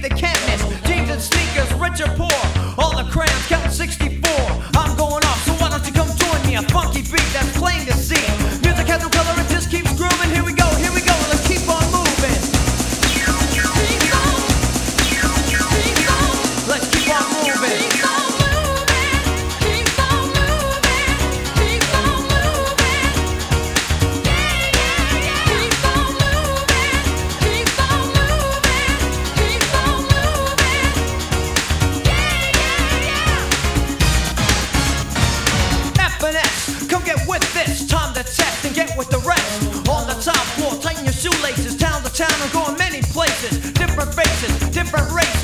can't miss. Jeans and sneakers, rich or town and going many places, different faces, different races.